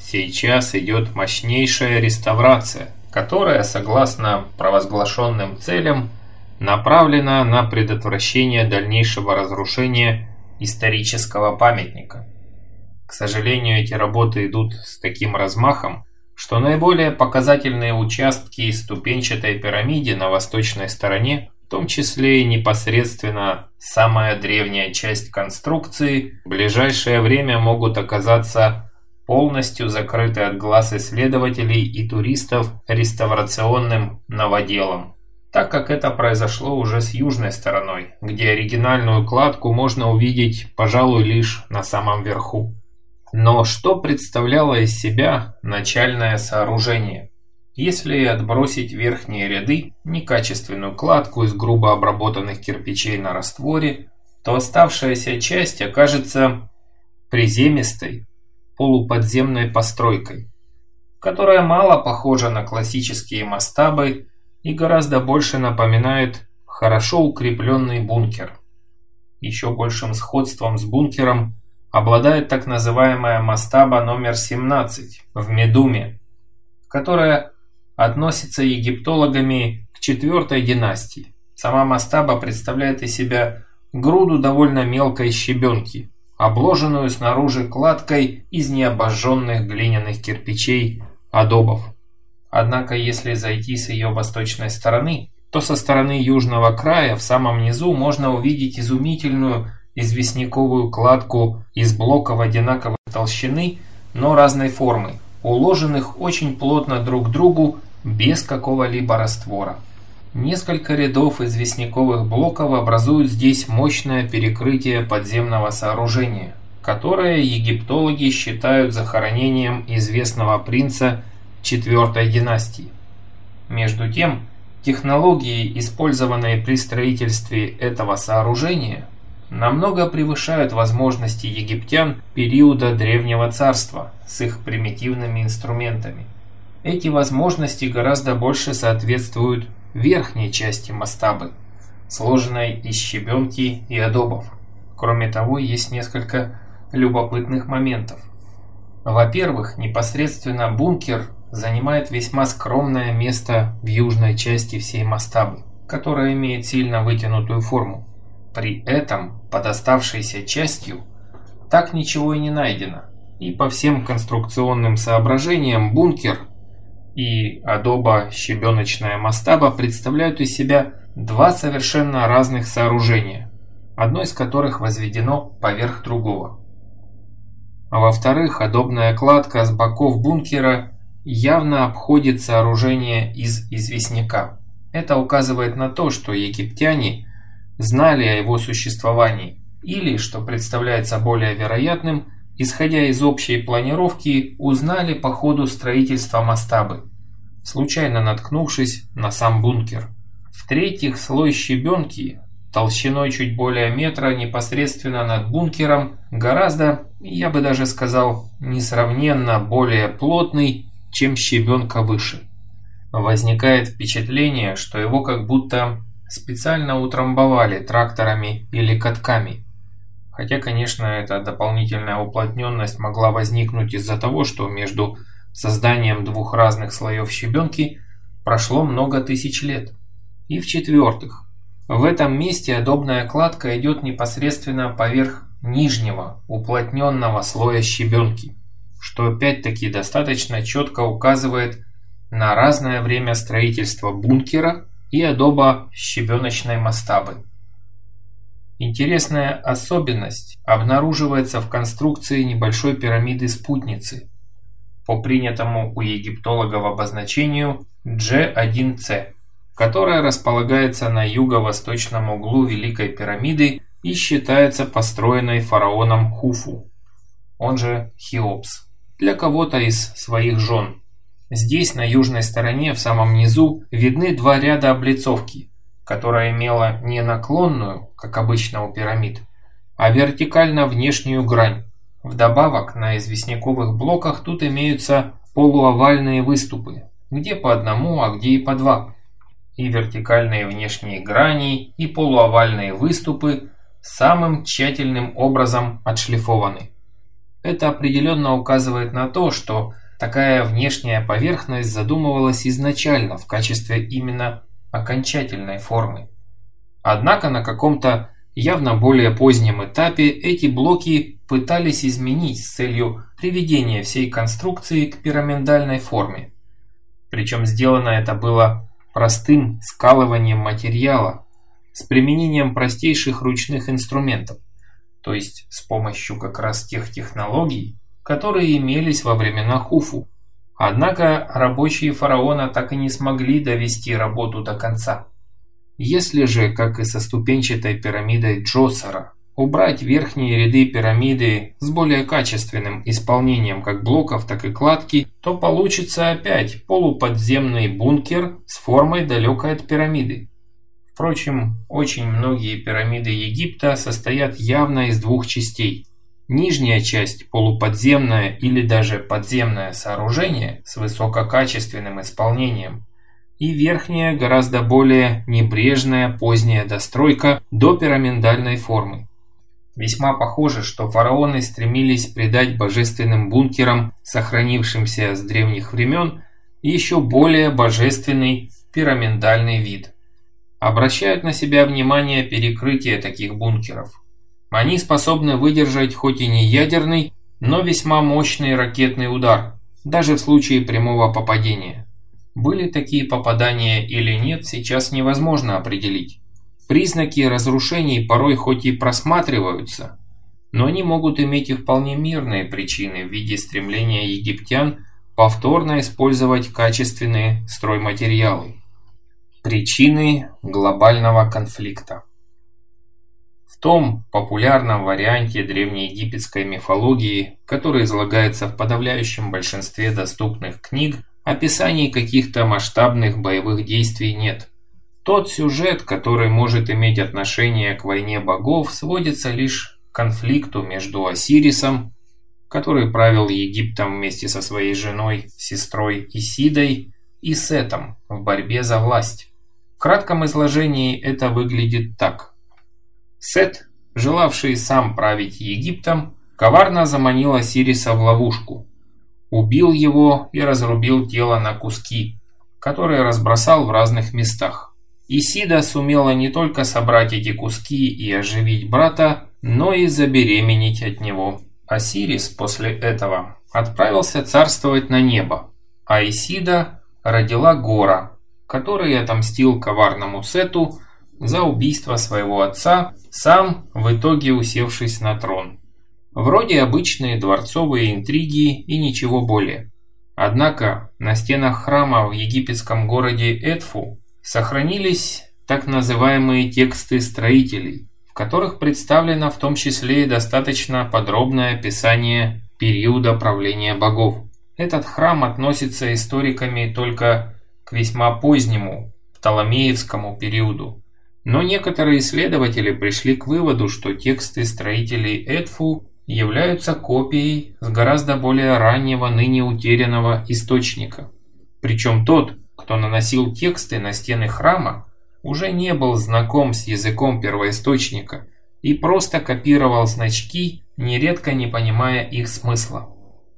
сейчас идет мощнейшая реставрация, которая, согласно провозглашенным целям, направлена на предотвращение дальнейшего разрушения исторического памятника. К сожалению, эти работы идут с таким размахом, что наиболее показательные участки ступенчатой пирамиды на восточной стороне, в том числе и непосредственно самая древняя часть конструкции, в ближайшее время могут оказаться полностью закрыты от глаз исследователей и туристов реставрационным новоделом так как это произошло уже с южной стороной, где оригинальную кладку можно увидеть, пожалуй, лишь на самом верху. Но что представляло из себя начальное сооружение? Если отбросить верхние ряды, некачественную кладку из грубо обработанных кирпичей на растворе, то оставшаяся часть окажется приземистой, полуподземной постройкой, которая мало похожа на классические мастабы и гораздо больше напоминает хорошо укрепленный бункер. Еще большим сходством с бункером обладает так называемая мастаба номер 17 в Медуме, которая относится египтологами к четвертой династии. Сама мастаба представляет из себя груду довольно мелкой щебенки, обложенную снаружи кладкой из необожженных глиняных кирпичей адобов. Однако если зайти с ее восточной стороны, то со стороны южного края в самом низу можно увидеть изумительную известняковую кладку из блоков одинаковой толщины, но разной формы, уложенных очень плотно друг к другу без какого-либо раствора. Несколько рядов известняковых блоков образуют здесь мощное перекрытие подземного сооружения, которое египтологи считают захоронением известного принца четвертой династии. Между тем, технологии, использованные при строительстве этого сооружения, намного превышают возможности египтян периода Древнего Царства с их примитивными инструментами. Эти возможности гораздо больше соответствуют верхней части мастабы, сложенной из щебенки и адобов. Кроме того, есть несколько любопытных моментов. Во-первых, непосредственно бункер занимает весьма скромное место в южной части всей мастабы, которая имеет сильно вытянутую форму. При этом под оставшейся частью так ничего и не найдено, и по всем конструкционным соображениям бункер и адоба щебеночная мастаба представляют из себя два совершенно разных сооружения, одно из которых возведено поверх другого. А во-вторых, адобная кладка с боков бункера явно обходит сооружение из известняка. Это указывает на то, что египтяне знали о его существовании, или, что представляется более вероятным, исходя из общей планировки, узнали по ходу строительства мастабы, случайно наткнувшись на сам бункер. В-третьих, слой щебенки, толщиной чуть более метра непосредственно над бункером, гораздо, я бы даже сказал, несравненно более плотный чем щебенка выше. Возникает впечатление, что его как будто специально утрамбовали тракторами или катками. Хотя, конечно, эта дополнительная уплотненность могла возникнуть из-за того, что между созданием двух разных слоев щебенки прошло много тысяч лет. И в-четвертых, в этом месте адобная кладка идет непосредственно поверх нижнего уплотненного слоя щебенки что опять-таки достаточно четко указывает на разное время строительства бункера и адоба щебеночной мастабы. Интересная особенность обнаруживается в конструкции небольшой пирамиды-спутницы по принятому у египтологов обозначению G1C, которая располагается на юго-восточном углу Великой пирамиды и считается построенной фараоном Хуфу, он же Хеопс для кого-то из своих жен. Здесь, на южной стороне, в самом низу, видны два ряда облицовки, которая имела не наклонную, как обычно у пирамид, а вертикально внешнюю грань. Вдобавок, на известняковых блоках тут имеются полуовальные выступы, где по одному, а где и по два. И вертикальные внешние грани, и полуовальные выступы самым тщательным образом отшлифованы. Это определенно указывает на то, что такая внешняя поверхность задумывалась изначально в качестве именно окончательной формы. Однако на каком-то явно более позднем этапе эти блоки пытались изменить с целью приведения всей конструкции к пирамидальной форме. Причем сделано это было простым скалыванием материала с применением простейших ручных инструментов, то есть с помощью как раз тех технологий, которые имелись во времена Хуфу. Однако рабочие фараона так и не смогли довести работу до конца. Если же, как и со ступенчатой пирамидой Джосера, убрать верхние ряды пирамиды с более качественным исполнением как блоков, так и кладки, то получится опять полуподземный бункер с формой далекой от пирамиды. Впрочем, очень многие пирамиды Египта состоят явно из двух частей. Нижняя часть – полуподземное или даже подземное сооружение с высококачественным исполнением, и верхняя, гораздо более небрежная поздняя достройка до пирамидальной формы. Весьма похоже, что фараоны стремились придать божественным бункерам, сохранившимся с древних времен, еще более божественный пирамидальный вид. Обращают на себя внимание перекрытие таких бункеров. Они способны выдержать хоть и не ядерный, но весьма мощный ракетный удар, даже в случае прямого попадения. Были такие попадания или нет, сейчас невозможно определить. Признаки разрушений порой хоть и просматриваются, но они могут иметь и вполне мирные причины в виде стремления египтян повторно использовать качественные стройматериалы. Причины глобального конфликта В том популярном варианте древнеегипетской мифологии, который излагается в подавляющем большинстве доступных книг, описаний каких-то масштабных боевых действий нет. Тот сюжет, который может иметь отношение к войне богов, сводится лишь к конфликту между Осирисом, который правил Египтом вместе со своей женой, сестрой Исидой, и Сетом в борьбе за власть. В кратком изложении это выглядит так. Сет, желавший сам править Египтом, коварно заманил Осириса в ловушку – убил его и разрубил тело на куски, которые разбросал в разных местах. Исида сумела не только собрать эти куски и оживить брата, но и забеременеть от него. Осирис после этого отправился царствовать на небо, а Исида родила Гора, который отомстил коварному Сету за убийство своего отца, сам в итоге усевшись на трон. Вроде обычные дворцовые интриги и ничего более. Однако на стенах храма в египетском городе Эдфу сохранились так называемые тексты строителей, в которых представлено в том числе и достаточно подробное описание периода правления богов. Этот храм относится историками только к весьма позднему, Птоломеевскому периоду. Но некоторые исследователи пришли к выводу, что тексты строителей Эдфу являются копией с гораздо более раннего ныне утерянного источника. Причем тот, кто наносил тексты на стены храма, уже не был знаком с языком первоисточника и просто копировал значки, нередко не понимая их смысла.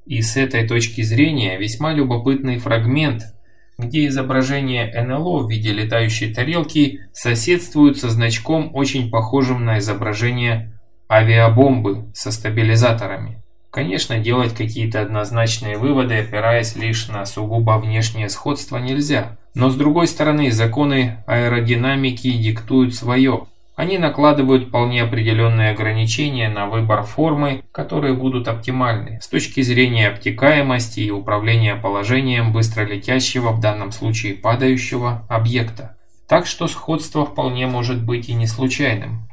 И с этой точки зрения весьма любопытный фрагмент, где изображение НЛО в виде летающей тарелки соседствует со значком, очень похожим на изображение авиабомбы со стабилизаторами. Конечно, делать какие-то однозначные выводы, опираясь лишь на сугубо внешнее сходство, нельзя. Но с другой стороны, законы аэродинамики диктуют свое. Они накладывают вполне определенные ограничения на выбор формы, которые будут оптимальны с точки зрения обтекаемости и управления положением быстро летящего, в данном случае падающего, объекта. Так что сходство вполне может быть и не случайным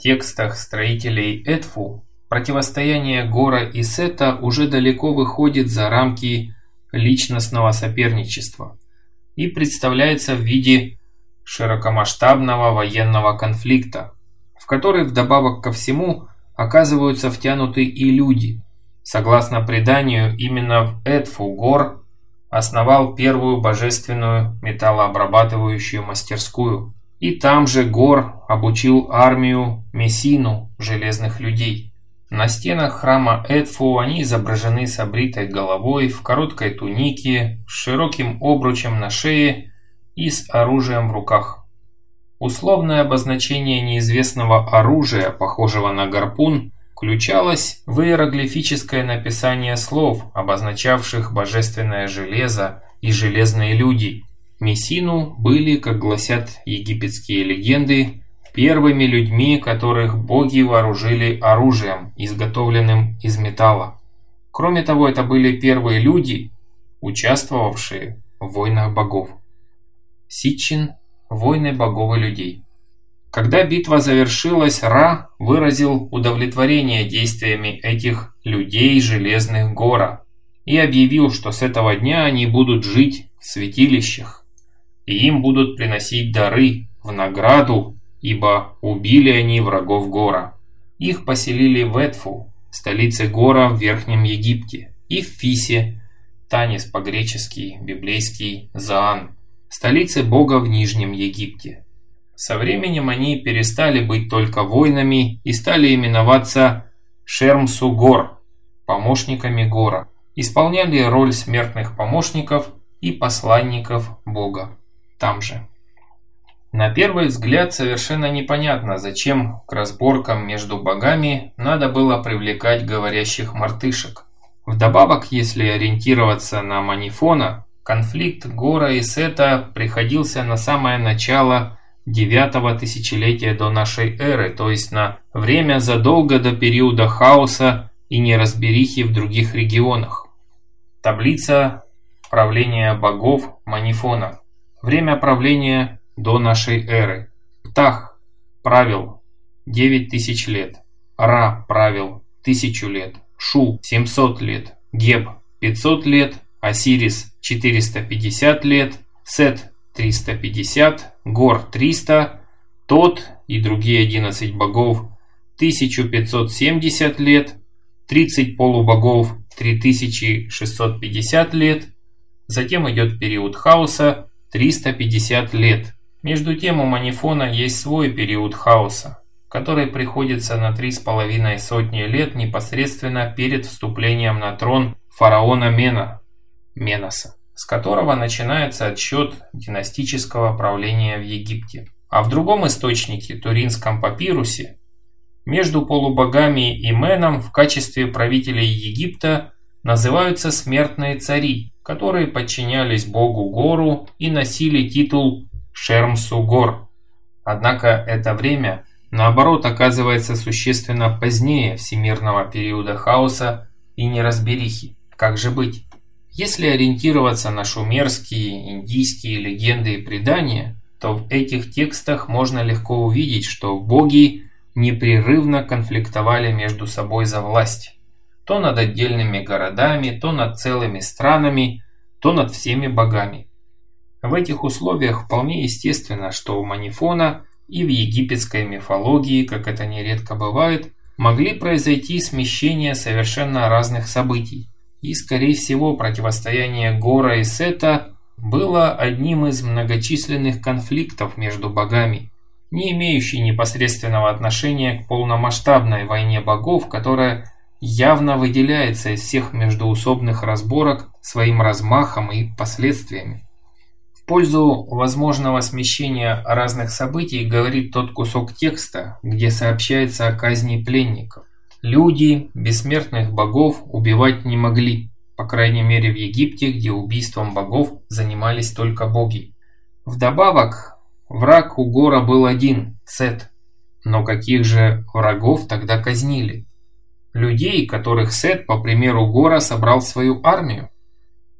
текстах строителей Эдфу противостояние Гора и Сета уже далеко выходит за рамки личностного соперничества и представляется в виде широкомасштабного военного конфликта, в который вдобавок ко всему оказываются втянуты и люди. Согласно преданию, именно Эдфу Гор основал первую божественную металлообрабатывающую мастерскую – и там же Гор обучил армию Мессину железных людей. На стенах храма Эдфу они изображены с обритой головой, в короткой тунике, с широким обручем на шее и с оружием в руках. Условное обозначение неизвестного оружия, похожего на гарпун, включалось в иероглифическое написание слов, обозначавших божественное железо и железные люди. Мессину были, как гласят египетские легенды, первыми людьми, которых боги вооружили оружием, изготовленным из металла. Кроме того, это были первые люди, участвовавшие в войнах богов. Ситчин – войны богов и людей. Когда битва завершилась, Ра выразил удовлетворение действиями этих людей Железных Гора и объявил, что с этого дня они будут жить в святилищах, и им будут приносить дары в награду, ибо убили они врагов Гора. Их поселили в Эдфу, столице Гора в Верхнем Египте, и в Фисе, Танис по-гречески, библейский Заан, столице бога в Нижнем Египте. Со временем они перестали быть только воинами и стали именоваться Шермсу-Гор, помощниками Гора. Исполняли роль смертных помощников и посланников Бога. Там же. На первый взгляд совершенно непонятно, зачем к разборкам между богами надо было привлекать говорящих мартышек. Вдобавок, если ориентироваться на Манифона, конфликт Гора и Сета приходился на самое начало девятого тысячелетия до нашей эры, то есть на время задолго до периода хаоса и неразберихи в других регионах. Таблица правления богов Манифона. Время правления до нашей эры. Птах правил 9000 лет. Ра правил 1000 лет. Шу 700 лет. Геб 500 лет. Осирис 450 лет. Сет 350, Гор 300, Тот и другие 11 богов 1570 лет, 30 полубогов 3650 лет, затем идет период хаоса 350 лет. Между тем у Манифона есть свой период хаоса, который приходится на три с половиной сотни лет непосредственно перед вступлением на трон фараона Мена, Меноса с которого начинается отсчет династического правления в Египте. А в другом источнике, Туринском папирусе, между полубогами и Меном в качестве правителей Египта называются смертные цари, которые подчинялись богу Гору и носили титул Шермсу-Гор. Однако это время, наоборот, оказывается существенно позднее всемирного периода хаоса и неразберихи. Как же быть? Если ориентироваться на шумерские, индийские легенды и предания, то в этих текстах можно легко увидеть, что боги непрерывно конфликтовали между собой за власть. То над отдельными городами, то над целыми странами, то над всеми богами. В этих условиях вполне естественно, что у Манифона и в египетской мифологии, как это нередко бывает, могли произойти смещения совершенно разных событий. И, скорее всего, противостояние Гора и Сета было одним из многочисленных конфликтов между богами, не имеющий непосредственного отношения к полномасштабной войне богов, которая явно выделяется из всех междоусобных разборок своим размахом и последствиями. В пользу возможного смещения разных событий говорит тот кусок текста, где сообщается о казни пленников. Люди бессмертных богов убивать не могли, по крайней мере в Египте, где убийством богов занимались только боги. Вдобавок, враг у Гора был один – Сет. Но каких же врагов тогда казнили? Людей, которых Сет, по примеру Гора, собрал свою армию?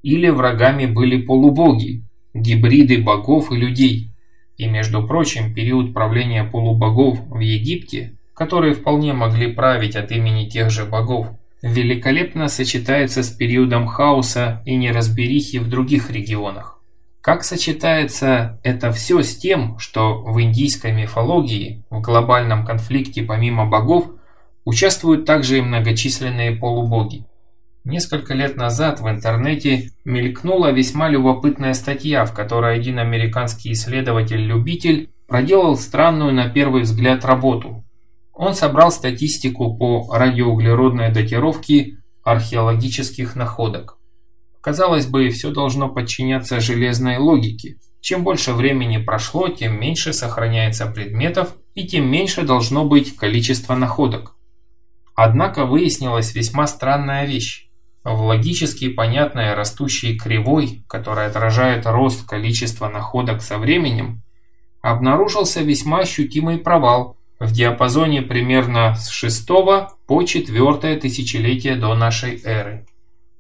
Или врагами были полубоги, гибриды богов и людей? И, между прочим, период правления полубогов в Египте которые вполне могли править от имени тех же богов, великолепно сочетается с периодом хаоса и неразберихи в других регионах. Как сочетается это все с тем, что в индийской мифологии, в глобальном конфликте помимо богов, участвуют также и многочисленные полубоги? Несколько лет назад в интернете мелькнула весьма любопытная статья, в которой один американский исследователь-любитель проделал странную на первый взгляд работу. Он собрал статистику по радиоуглеродной датировке археологических находок. Казалось бы, все должно подчиняться железной логике. Чем больше времени прошло, тем меньше сохраняется предметов и тем меньше должно быть количество находок. Однако выяснилась весьма странная вещь. В логически понятной растущей кривой, которая отражает рост количества находок со временем, обнаружился весьма ощутимый провал в диапазоне примерно с 6 по 4 тысячелетие до нашей эры.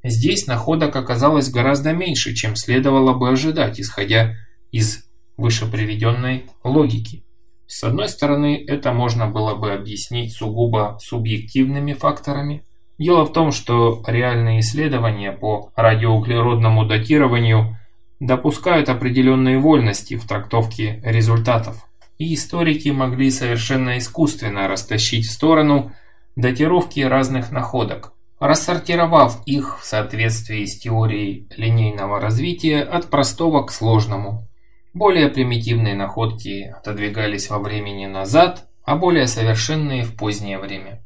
Здесь находок оказалось гораздо меньше, чем следовало бы ожидать, исходя из вышеприведенной логики. С одной стороны, это можно было бы объяснить сугубо субъективными факторами. Дело в том, что реальные исследования по радиоуглеродному датированию допускают определенные вольности в трактовке результатов. И историки могли совершенно искусственно растащить в сторону датировки разных находок, рассортировав их в соответствии с теорией линейного развития от простого к сложному. Более примитивные находки отодвигались во времени назад, а более совершенные в позднее время.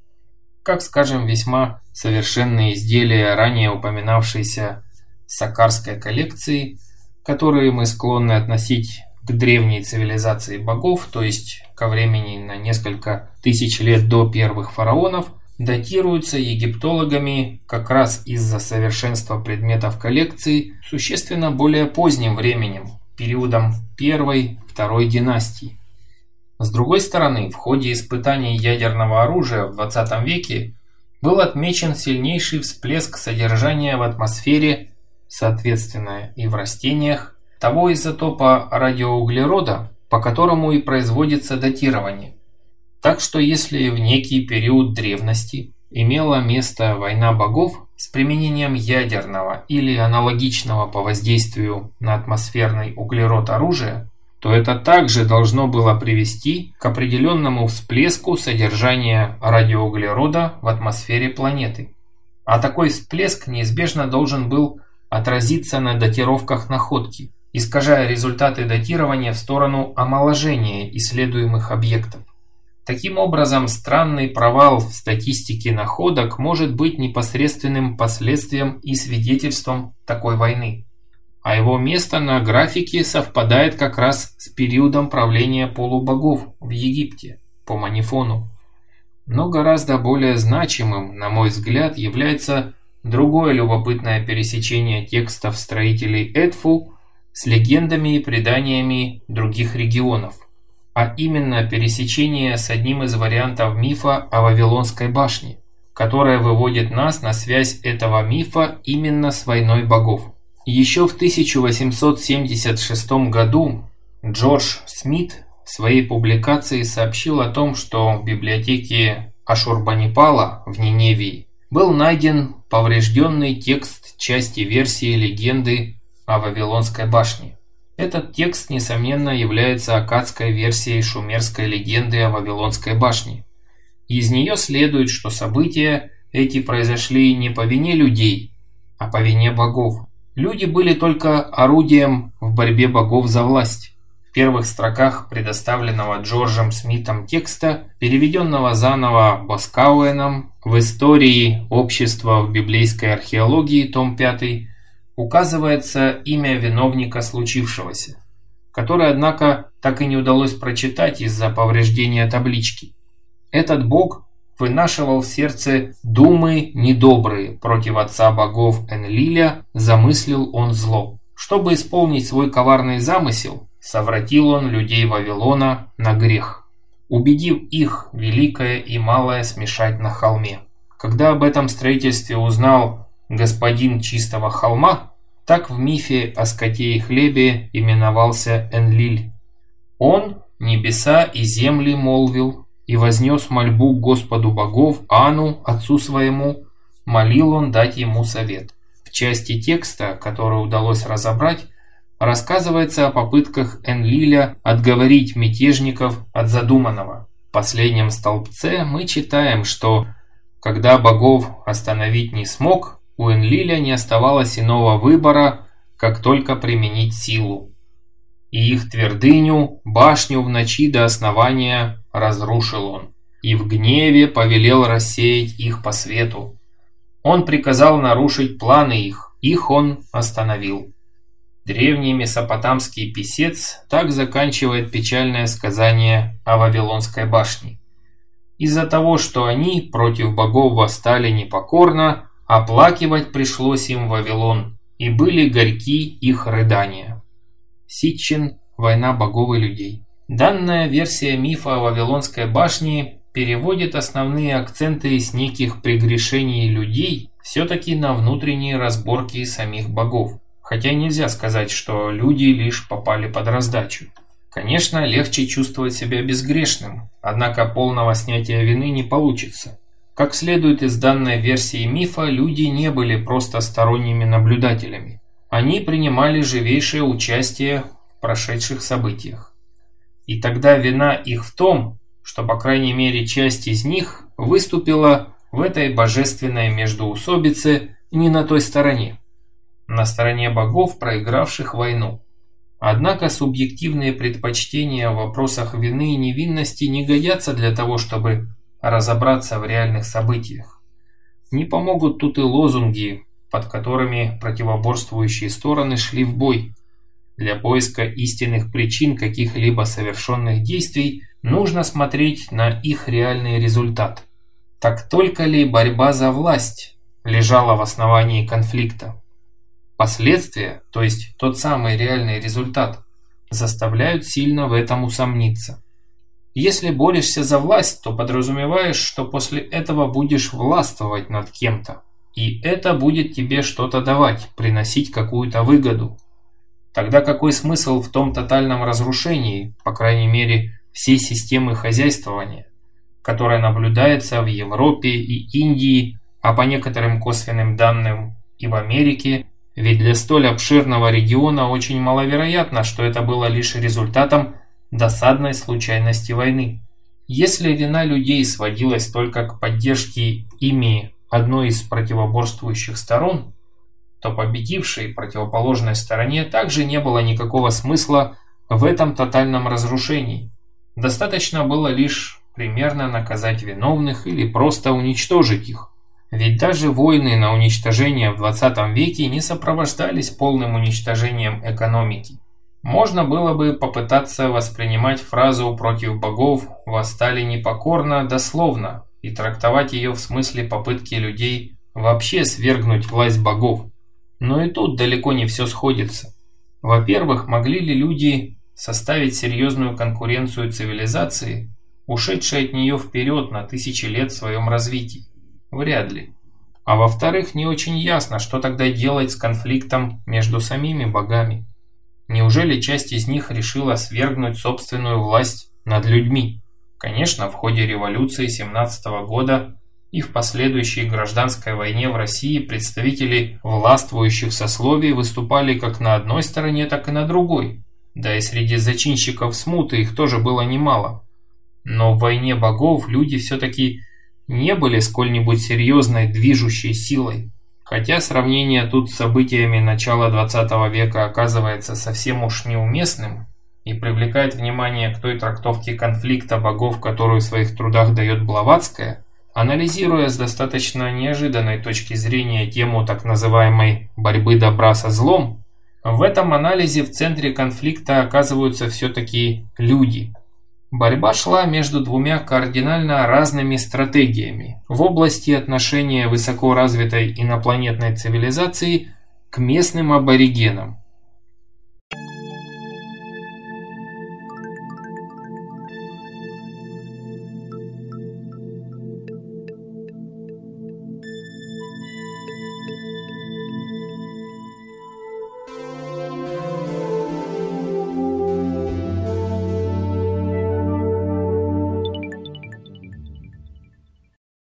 Как, скажем, весьма совершенные изделия ранее упоминавшейся Сакарской коллекции, которые мы склонны относить к древней цивилизации богов, то есть ко времени на несколько тысяч лет до первых фараонов, датируются египтологами как раз из-за совершенства предметов коллекции существенно более поздним временем, периодом первой-второй династии. С другой стороны, в ходе испытаний ядерного оружия в 20 веке был отмечен сильнейший всплеск содержания в атмосфере, соответственно и в растениях, того изотопа радиоуглерода, по которому и производится датирование. Так что если в некий период древности имела место война богов с применением ядерного или аналогичного по воздействию на атмосферный углерод оружия, то это также должно было привести к определенному всплеску содержания радиоуглерода в атмосфере планеты. А такой всплеск неизбежно должен был отразиться на датировках находки, искажая результаты датирования в сторону омоложения исследуемых объектов. Таким образом, странный провал в статистике находок может быть непосредственным последствием и свидетельством такой войны. А его место на графике совпадает как раз с периодом правления полубогов в Египте по Манифону. Но гораздо более значимым, на мой взгляд, является другое любопытное пересечение текстов строителей Эдфу с легендами и преданиями других регионов а именно пересечение с одним из вариантов мифа о Вавилонской башне, которая выводит нас на связь этого мифа именно с войной богов. Еще в 1876 году Джордж Смит в своей публикации сообщил о том, что в библиотеке Ашурбанипала в Ниневии был найден поврежденный текст части версии легенды о Вавилонской башне. Этот текст, несомненно, является аккадской версией шумерской легенды о Вавилонской башне. Из нее следует, что события эти произошли не по вине людей, а по вине богов. Люди были только орудием в борьбе богов за власть. В первых строках предоставленного Джорджем Смитом текста, переведенного заново Боскауэном в истории общества в библейской археологии, том 5, указывается имя виновника случившегося, которое, однако, так и не удалось прочитать из-за повреждения таблички. Этот бог вынашивал в сердце думы недобрые против отца богов Энлиля, замыслил он зло. Чтобы исполнить свой коварный замысел, совратил он людей Вавилона на грех, убедив их великое и малое смешать на холме. Когда об этом строительстве узнал господин чистого холма, так в мифе о скоте и хлебе именовался Энлиль. Он небеса и земли молвил, и вознес мольбу Господу богов, Ану, отцу своему, молил он дать ему совет. В части текста, который удалось разобрать, рассказывается о попытках Энлиля отговорить мятежников от задуманного. В последнем столбце мы читаем, что когда богов остановить не смог, у Энлиля не оставалось иного выбора, как только применить силу. И их твердыню, башню в ночи до основания разрушил он. и в гневе повелел рассеять их по свету. Он приказал нарушить планы их, их он остановил. Древний месопотамский писец так заканчивает печальное сказание о Вавилонской башне. Из-за того, что они против богов восстали непокорно, оплакивать пришлось им Вавилон, и были горьки их рыдания. Ситчин «Война богов и людей». Данная версия мифа о Вавилонской башне переводит основные акценты из неких прегрешений людей все-таки на внутренние разборки самих богов. Хотя нельзя сказать, что люди лишь попали под раздачу. Конечно, легче чувствовать себя безгрешным, однако полного снятия вины не получится. Как следует из данной версии мифа, люди не были просто сторонними наблюдателями. Они принимали живейшее участие в прошедших событиях. И тогда вина их в том, что по крайней мере часть из них выступила в этой божественной междоусобице не на той стороне на стороне богов, проигравших войну. Однако субъективные предпочтения в вопросах вины и невинности не годятся для того, чтобы разобраться в реальных событиях. Не помогут тут и лозунги, под которыми противоборствующие стороны шли в бой. Для поиска истинных причин каких-либо совершенных действий нужно смотреть на их реальный результат. Так только ли борьба за власть лежала в основании конфликта? Последствия, то есть тот самый реальный результат, заставляют сильно в этом усомниться. Если борешься за власть, то подразумеваешь, что после этого будешь властвовать над кем-то. И это будет тебе что-то давать, приносить какую-то выгоду. Тогда какой смысл в том тотальном разрушении, по крайней мере, всей системы хозяйствования, которая наблюдается в Европе и Индии, а по некоторым косвенным данным и в Америке, ведь для столь обширного региона очень маловероятно, что это было лишь результатом досадной случайности войны. Если вина людей сводилась только к поддержке ими одной из противоборствующих сторон, то победившей противоположной стороне также не было никакого смысла в этом тотальном разрушении. Достаточно было лишь примерно наказать виновных или просто уничтожить их. Ведь даже войны на уничтожение в 20 веке не сопровождались полным уничтожением экономики. Можно было бы попытаться воспринимать фразу «против богов восстали непокорно» дословно и трактовать ее в смысле попытки людей вообще свергнуть власть богов. Но и тут далеко не все сходится. Во-первых, могли ли люди составить серьезную конкуренцию цивилизации, ушедшей от нее вперед на тысячи лет в своем развитии? Вряд ли. А во-вторых, не очень ясно, что тогда делать с конфликтом между самими богами. Неужели часть из них решила свергнуть собственную власть над людьми? Конечно, в ходе революции 17 года и в последующей гражданской войне в России представители властвующих сословий выступали как на одной стороне, так и на другой. Да и среди зачинщиков смуты их тоже было немало. Но в войне богов люди все-таки не были сколь-нибудь серьезной движущей силой. Хотя сравнение тут с событиями начала 20 века оказывается совсем уж неуместным и привлекает внимание к той трактовке конфликта богов, которую в своих трудах дает Блаватская, анализируя с достаточно неожиданной точки зрения тему так называемой «борьбы добра со злом», в этом анализе в центре конфликта оказываются все-таки люди – Борьба шла между двумя кардинально разными стратегиями в области отношения высокоразвитой инопланетной цивилизации к местным аборигенам.